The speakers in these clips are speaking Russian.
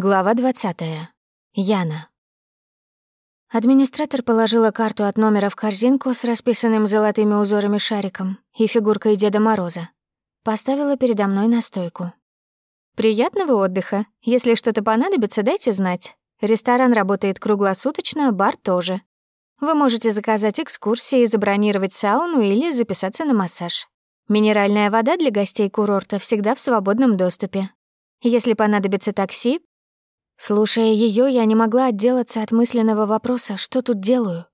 Глава 20. Яна. Администратор положила карту от номера в корзинку с расписанным золотыми узорами шариком и фигуркой Деда Мороза. Поставила передо мной на стойку. «Приятного отдыха. Если что-то понадобится, дайте знать. Ресторан работает круглосуточно, бар тоже. Вы можете заказать экскурсии, забронировать сауну или записаться на массаж. Минеральная вода для гостей курорта всегда в свободном доступе. Если понадобится такси, Слушая ее, я не могла отделаться от мысленного вопроса, что тут делаю.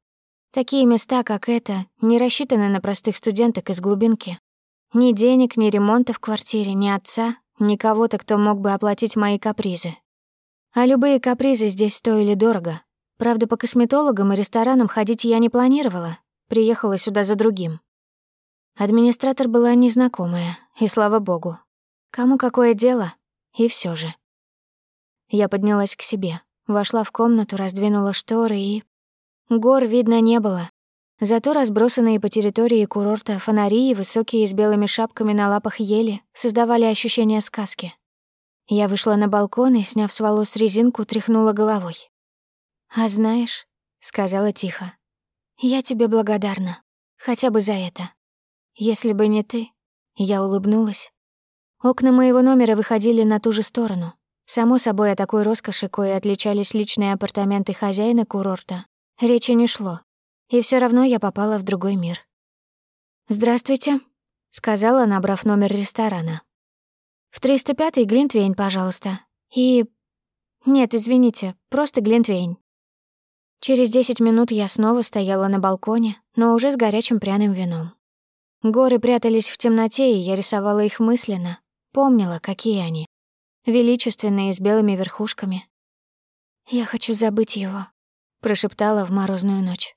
Такие места, как это, не рассчитаны на простых студенток из глубинки. Ни денег, ни ремонта в квартире, ни отца, ни кого-то, кто мог бы оплатить мои капризы. А любые капризы здесь стоили дорого. Правда, по косметологам и ресторанам ходить я не планировала. Приехала сюда за другим. Администратор была незнакомая, и слава богу. Кому какое дело, и все же. Я поднялась к себе, вошла в комнату, раздвинула шторы и... Гор видно не было. Зато разбросанные по территории курорта фонари и высокие с белыми шапками на лапах ели создавали ощущение сказки. Я вышла на балкон и, сняв с волос резинку, тряхнула головой. «А знаешь», — сказала тихо, — «я тебе благодарна. Хотя бы за это. Если бы не ты...» Я улыбнулась. Окна моего номера выходили на ту же сторону. Само собой, о такой роскоши, кое отличались личные апартаменты хозяина курорта, речи не шло. И все равно я попала в другой мир. «Здравствуйте», — сказала, набрав номер ресторана. «В 305-й Глинтвейн, пожалуйста. И... Нет, извините, просто Глинтвейн». Через 10 минут я снова стояла на балконе, но уже с горячим пряным вином. Горы прятались в темноте, и я рисовала их мысленно, помнила, какие они величественные, с белыми верхушками. «Я хочу забыть его», — прошептала в морозную ночь.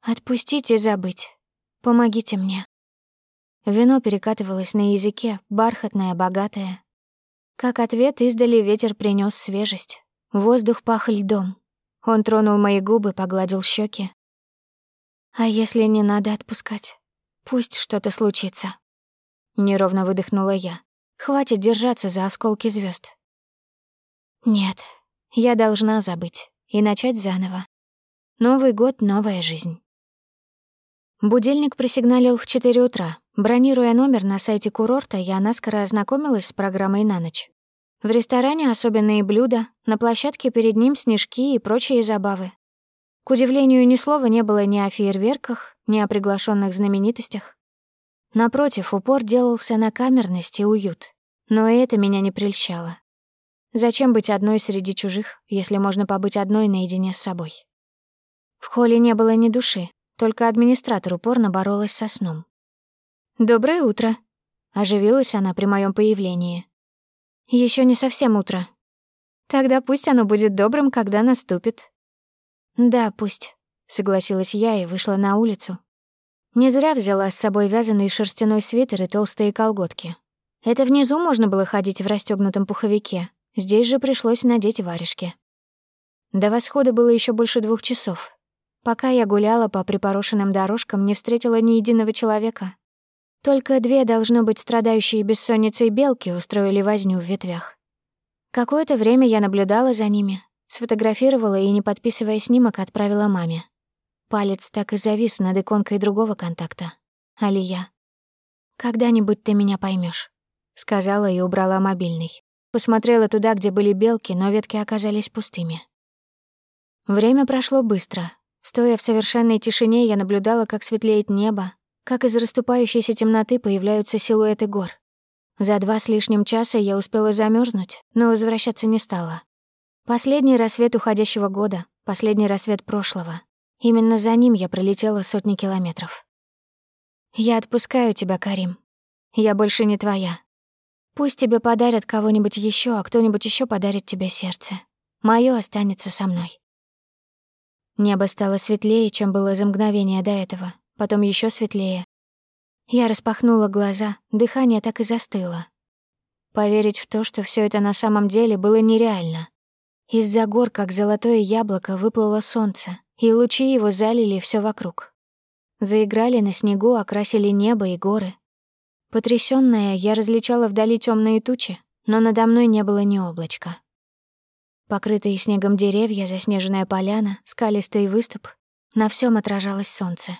«Отпустите забыть. Помогите мне». Вино перекатывалось на языке, бархатное, богатое. Как ответ издали ветер принес свежесть. Воздух пах льдом. Он тронул мои губы, погладил щеки. «А если не надо отпускать? Пусть что-то случится». Неровно выдохнула я. Хватит держаться за осколки звезд. Нет, я должна забыть и начать заново. Новый год, новая жизнь. Будильник просигналил в 4 утра. Бронируя номер на сайте курорта, я наскоро ознакомилась с программой на ночь. В ресторане особенные блюда, на площадке перед ним снежки и прочие забавы. К удивлению, ни слова не было ни о фейерверках, ни о приглашенных знаменитостях. Напротив, упор делался на камерность и уют. Но и это меня не прельщало. Зачем быть одной среди чужих, если можно побыть одной наедине с собой? В холле не было ни души, только администратор упорно боролась со сном. «Доброе утро», — оживилась она при моем появлении. Еще не совсем утро. Тогда пусть оно будет добрым, когда наступит». «Да, пусть», — согласилась я и вышла на улицу. Не зря взяла с собой вязаный шерстяной свитер и толстые колготки. Это внизу можно было ходить в расстёгнутом пуховике, здесь же пришлось надеть варежки. До восхода было еще больше двух часов. Пока я гуляла по припорошенным дорожкам, не встретила ни единого человека. Только две, должно быть, страдающие бессонницей белки устроили возню в ветвях. Какое-то время я наблюдала за ними, сфотографировала и, не подписывая снимок, отправила маме. Палец так и завис над иконкой другого контакта. Алия. «Когда-нибудь ты меня поймешь. Сказала и убрала мобильный. Посмотрела туда, где были белки, но ветки оказались пустыми. Время прошло быстро. Стоя в совершенной тишине, я наблюдала, как светлеет небо, как из расступающейся темноты появляются силуэты гор. За два с лишним часа я успела замерзнуть, но возвращаться не стала. Последний рассвет уходящего года, последний рассвет прошлого. Именно за ним я пролетела сотни километров. Я отпускаю тебя, Карим. Я больше не твоя. Пусть тебе подарят кого-нибудь еще, а кто-нибудь еще подарит тебе сердце. Моё останется со мной. Небо стало светлее, чем было за мгновение до этого, потом еще светлее. Я распахнула глаза, дыхание так и застыло. Поверить в то, что все это на самом деле, было нереально. Из-за гор, как золотое яблоко, выплыло солнце, и лучи его залили все вокруг. Заиграли на снегу, окрасили небо и горы, Потрясённая, я различала вдали тёмные тучи, но надо мной не было ни облачка. Покрытые снегом деревья, заснеженная поляна, скалистый выступ — на всем отражалось солнце.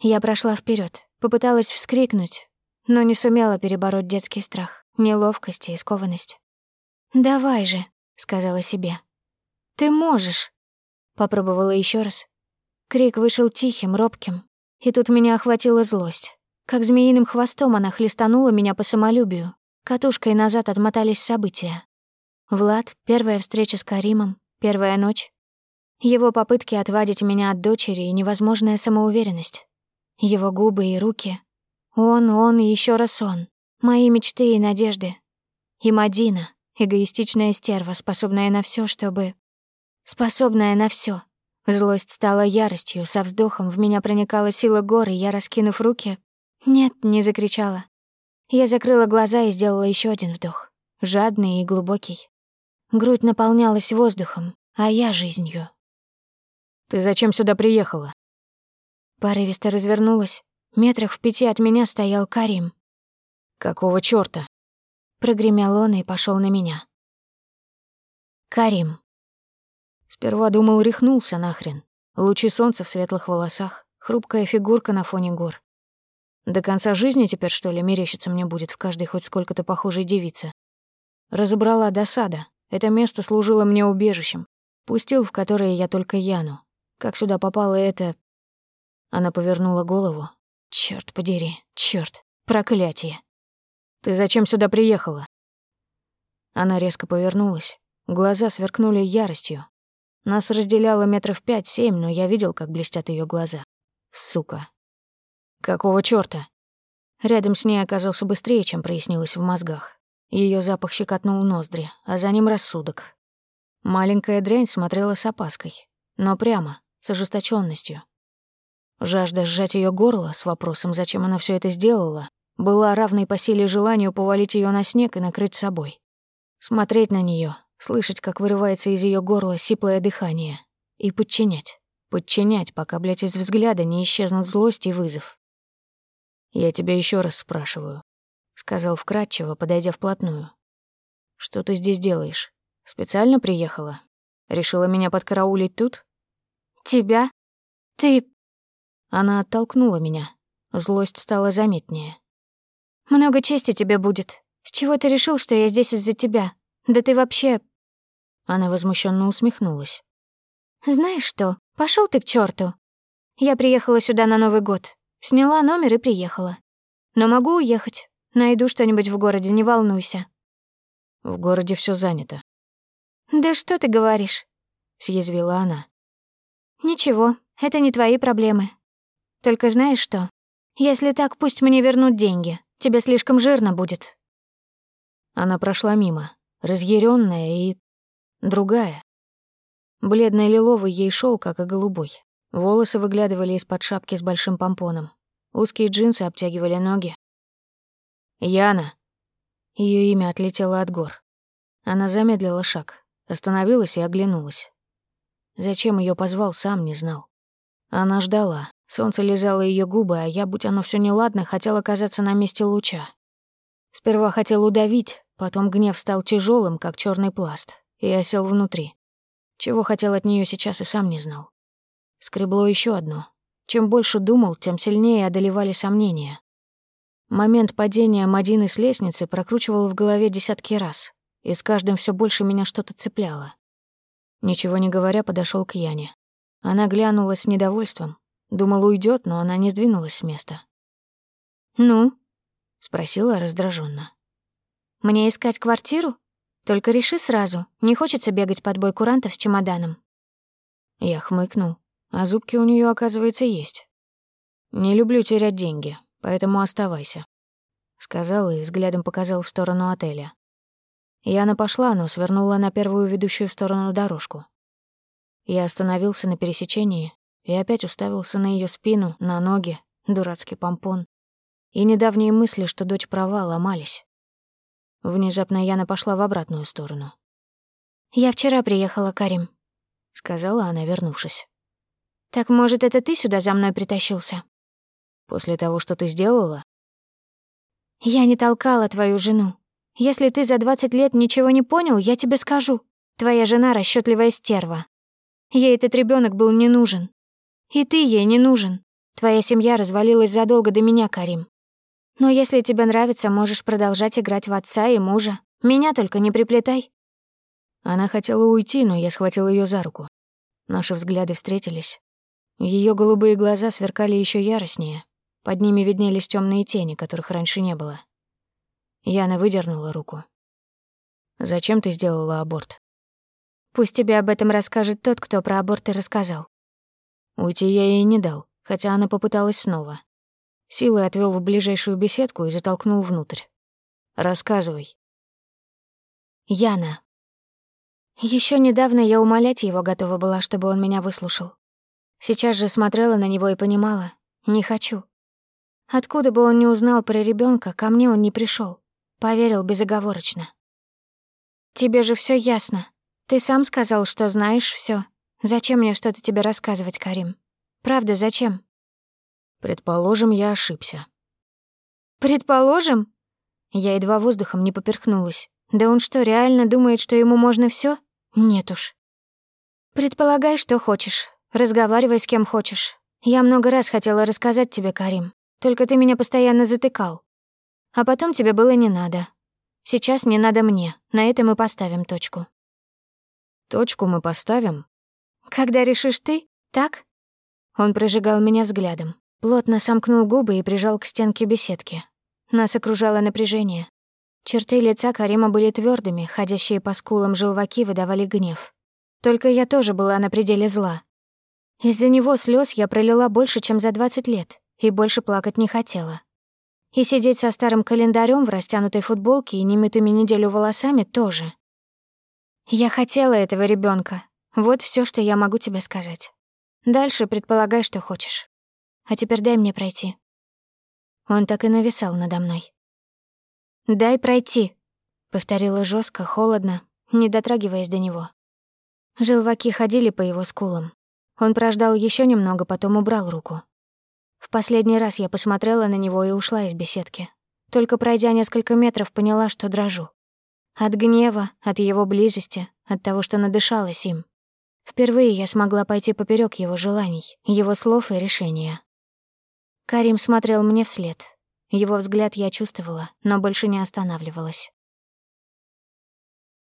Я прошла вперед, попыталась вскрикнуть, но не сумела перебороть детский страх, неловкость и скованность. «Давай же», — сказала себе. «Ты можешь!» Попробовала еще раз. Крик вышел тихим, робким, и тут меня охватила злость. Как змеиным хвостом она хлестанула меня по самолюбию. Катушкой назад отмотались события. Влад, первая встреча с Каримом, первая ночь. Его попытки отвадить меня от дочери и невозможная самоуверенность. Его губы и руки. Он, он и еще раз он. Мои мечты и надежды. И Мадина, эгоистичная стерва, способная на все, чтобы... Способная на все. Злость стала яростью, со вздохом в меня проникала сила горы, я, раскинув руки... Нет, не закричала. Я закрыла глаза и сделала еще один вдох. Жадный и глубокий. Грудь наполнялась воздухом, а я — жизнью. «Ты зачем сюда приехала?» Порывисто развернулась. Метрах в пяти от меня стоял Карим. «Какого чёрта?» Прогремел он и пошел на меня. Карим. Сперва думал, рехнулся нахрен. Лучи солнца в светлых волосах, хрупкая фигурка на фоне гор. До конца жизни теперь, что ли, мерещиться мне будет в каждой хоть сколько-то похожей девице. Разобрала досада. Это место служило мне убежищем. Пустил в которое я только Яну. Как сюда попала это... Она повернула голову. Черт подери, черт, проклятие. Ты зачем сюда приехала? Она резко повернулась. Глаза сверкнули яростью. Нас разделяло метров пять-семь, но я видел, как блестят ее глаза. Сука. Какого чёрта? Рядом с ней оказался быстрее, чем прояснилось в мозгах. Ее запах щекотнул ноздри, а за ним рассудок. Маленькая дрянь смотрела с опаской, но прямо, с ожесточенностью. Жажда сжать ее горло с вопросом, зачем она все это сделала, была равной по силе желанию повалить ее на снег и накрыть собой. Смотреть на нее, слышать, как вырывается из ее горла сиплое дыхание, и подчинять. Подчинять, пока, блядь, из взгляда не исчезнут злость и вызов. «Я тебя еще раз спрашиваю», — сказал вкратчиво, подойдя вплотную. «Что ты здесь делаешь? Специально приехала? Решила меня подкараулить тут?» «Тебя? Ты...» Она оттолкнула меня. Злость стала заметнее. «Много чести тебе будет. С чего ты решил, что я здесь из-за тебя? Да ты вообще...» Она возмущенно усмехнулась. «Знаешь что, пошел ты к черту. Я приехала сюда на Новый год. Сняла номер и приехала. Но могу уехать. Найду что-нибудь в городе, не волнуйся. В городе все занято. Да что ты говоришь? съязвила она. Ничего, это не твои проблемы. Только знаешь что? Если так, пусть мне вернут деньги. Тебе слишком жирно будет. Она прошла мимо, разъяренная и другая. Бледный лиловый ей шел, как и голубой. Волосы выглядывали из-под шапки с большим помпоном. Узкие джинсы обтягивали ноги. «Яна!» Ее имя отлетело от гор. Она замедлила шаг, остановилась и оглянулась. Зачем ее позвал, сам не знал. Она ждала. Солнце лизало ее губы, а я, будь оно все неладно, хотел оказаться на месте луча. Сперва хотел удавить, потом гнев стал тяжелым, как черный пласт, и осел внутри. Чего хотел от нее сейчас и сам не знал. Скребло еще одно. Чем больше думал, тем сильнее одолевали сомнения. Момент падения Мадины с лестницы прокручивал в голове десятки раз, и с каждым все больше меня что-то цепляло. Ничего не говоря, подошел к Яне. Она глянула с недовольством. Думала, уйдет, но она не сдвинулась с места. «Ну?» — спросила раздраженно. «Мне искать квартиру? Только реши сразу, не хочется бегать под бой курантов с чемоданом». Я хмыкнул. А зубки у нее, оказывается, есть. Не люблю терять деньги, поэтому оставайся. Сказал и взглядом показал в сторону отеля. Яна пошла, но свернула на первую ведущую в сторону дорожку. Я остановился на пересечении и опять уставился на ее спину, на ноги, дурацкий помпон. И недавние мысли, что дочь права, ломались. Внезапно Яна пошла в обратную сторону. «Я вчера приехала, Карим», — сказала она, вернувшись. «Так, может, это ты сюда за мной притащился?» «После того, что ты сделала?» «Я не толкала твою жену. Если ты за двадцать лет ничего не понял, я тебе скажу. Твоя жена расчетливая стерва. Ей этот ребенок был не нужен. И ты ей не нужен. Твоя семья развалилась задолго до меня, Карим. Но если тебе нравится, можешь продолжать играть в отца и мужа. Меня только не приплетай». Она хотела уйти, но я схватил ее за руку. Наши взгляды встретились. Ее голубые глаза сверкали еще яростнее. Под ними виднелись темные тени, которых раньше не было. Яна выдернула руку. «Зачем ты сделала аборт?» «Пусть тебе об этом расскажет тот, кто про аборты рассказал». Уйти я ей не дал, хотя она попыталась снова. Силой отвел в ближайшую беседку и затолкнул внутрь. «Рассказывай». Яна. Еще недавно я умолять его готова была, чтобы он меня выслушал. Сейчас же смотрела на него и понимала — не хочу. Откуда бы он не узнал про ребенка, ко мне он не пришел, Поверил безоговорочно. «Тебе же все ясно. Ты сам сказал, что знаешь все. Зачем мне что-то тебе рассказывать, Карим? Правда, зачем?» «Предположим, я ошибся». «Предположим?» Я едва воздухом не поперхнулась. Да он что, реально думает, что ему можно все? Нет уж. Предполагай, что хочешь. Разговаривай с кем хочешь. Я много раз хотела рассказать тебе, Карим. Только ты меня постоянно затыкал. А потом тебе было не надо. Сейчас не надо мне. На этом мы поставим точку. Точку мы поставим? Когда решишь ты, так? Он прожигал меня взглядом, плотно сомкнул губы и прижал к стенке беседки. Нас окружало напряжение. Черты лица Карима были твердыми, ходящие по скулам желваки выдавали гнев. Только я тоже была на пределе зла. Из-за него слез я пролила больше, чем за 20 лет, и больше плакать не хотела. И сидеть со старым календарем в растянутой футболке и немытыми неделю волосами тоже. Я хотела этого ребенка. Вот все, что я могу тебе сказать. Дальше предполагай, что хочешь. А теперь дай мне пройти. Он так и нависал надо мной. «Дай пройти», — повторила жестко, холодно, не дотрагиваясь до него. Желваки ходили по его скулам. Он прождал еще немного, потом убрал руку. В последний раз я посмотрела на него и ушла из беседки. Только пройдя несколько метров, поняла, что дрожу. От гнева, от его близости, от того, что надышалась им. Впервые я смогла пойти поперек его желаний, его слов и решения. Карим смотрел мне вслед, его взгляд я чувствовала, но больше не останавливалась.